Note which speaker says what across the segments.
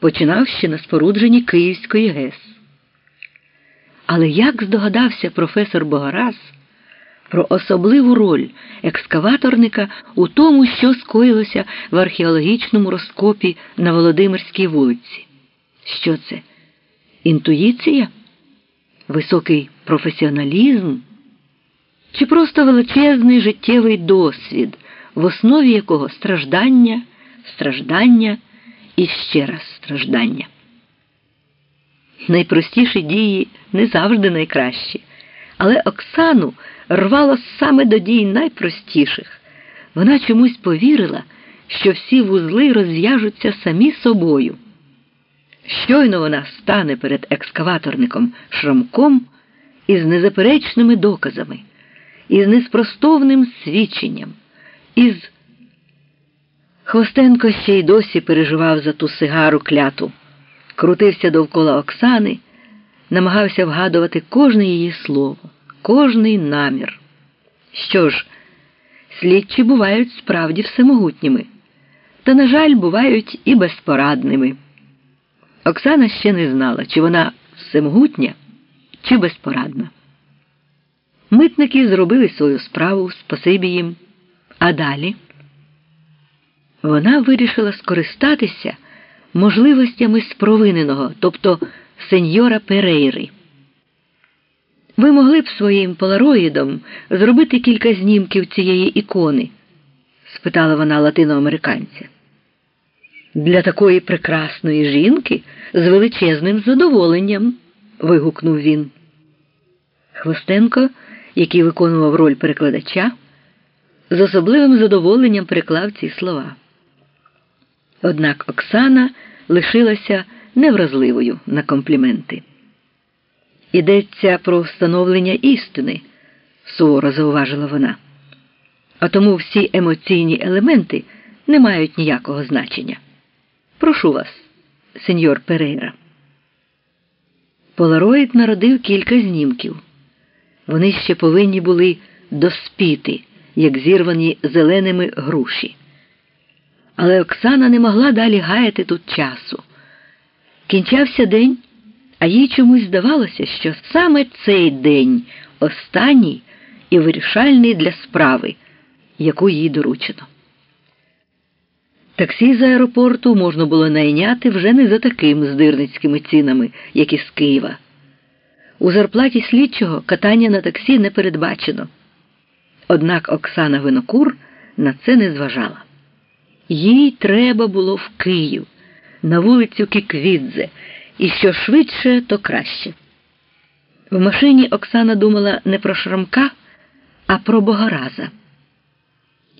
Speaker 1: починав ще на спорудженні Київської ГЕС. Але як здогадався професор Богораз про особливу роль екскаваторника у тому, що скоїлося в археологічному розкопі на Володимирській вулиці? Що це? Інтуїція? Високий професіоналізм? Чи просто величезний життєвий досвід, в основі якого страждання, страждання і ще раз страждання? Найпростіші дії не завжди найкращі, але Оксану рвало саме до дій найпростіших. Вона чомусь повірила, що всі вузли розв'яжуться самі собою. Щойно вона стане перед екскаваторником Шрамком із незаперечними доказами, із неспростовним свідченням, із Хвостенко ще й досі переживав за ту сигару кляту, крутився довкола Оксани, намагався вгадувати кожне її слово, кожний намір. Що ж, слідчі бувають справді всемогутніми, та, на жаль, бувають і безпорадними. Оксана ще не знала, чи вона всемогутня, чи безпорадна. Митники зробили свою справу, спасибі їм. А далі вона вирішила скористатися можливостями спровиненого, тобто сеньора Перейри. Ви могли б своїм полароїдом зробити кілька знімків цієї ікони? спитала вона латиноамериканця. Для такої прекрасної жінки з величезним задоволенням. вигукнув він. Хвостенко, який виконував роль перекладача, з особливим задоволенням приклав ці слова. Однак Оксана лишилася невразливою на компліменти. Ідеться про встановлення істини, суворо зауважила вона. А тому всі емоційні елементи не мають ніякого значення. Прошу вас, сеньор Перейра. Полароїд народив кілька знімків. Вони ще повинні були доспіти, як зірвані зеленими груші. Але Оксана не могла далі гаяти тут часу. Кінчався день, а їй чомусь здавалося, що саме цей день останній і вирішальний для справи, яку їй доручено. Таксі з аеропорту можна було найняти вже не за такими здирницькими цінами, як із Києва. У зарплаті слідчого катання на таксі не передбачено. Однак Оксана Винокур на це не зважала. Їй треба було в Київ, на вулицю Кіквідзе, і що швидше, то краще. В машині Оксана думала не про Шрамка, а про Богораза.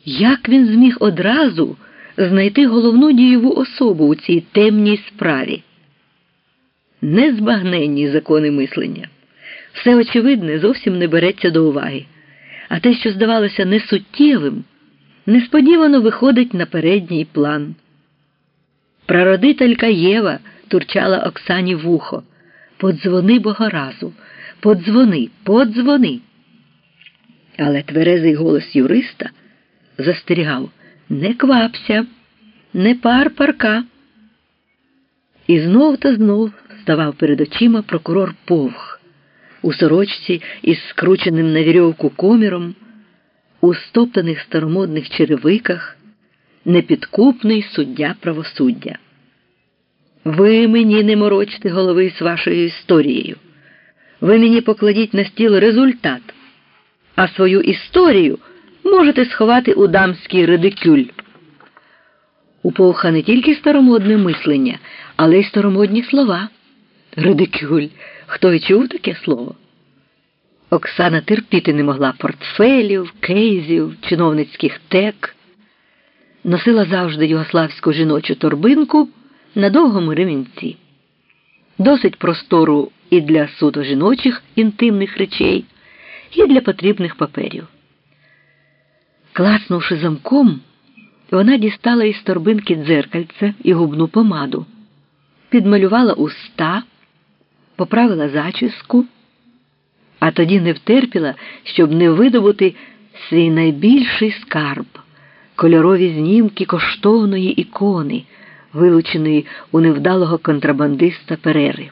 Speaker 1: Як він зміг одразу знайти головну дієву особу у цій темній справі? Незбагненні закони мислення. Все очевидне зовсім не береться до уваги, а те, що здавалося несуттєвим, несподівано виходить на передній план. Прародителька Єва турчала Оксані вухо. Подзвони Богоразу, подзвони, подзвони. Але тверезий голос юриста застерігав не квапся, не пар парка. І знов та знов ставав перед очима прокурор Повх у сорочці із скрученим на вірьовку коміром, у стоптаних старомодних черевиках, непідкупний суддя правосуддя. Ви мені не морочте голови з вашою історією. Ви мені покладіть на стіл результат, а свою історію можете сховати у дамський редикюль. У Повха не тільки старомодне мислення, але й старомодні слова. Редикюль. Хто й чув таке слово? Оксана терпіти не могла портфелів, кейзів, чиновницьких тек, носила завжди югославську жіночу торбинку на довгому ремінці. Досить простору і для суто жіночих інтимних речей, і для потрібних паперів. Класнувши замком, вона дістала із торбинки дзеркальце і губну помаду, підмалювала уста, поправила зачіску, а тоді не втерпіла, щоб не видобути свій найбільший скарб, кольорові знімки коштовної ікони вилученої у невдалого контрабандиста Перери.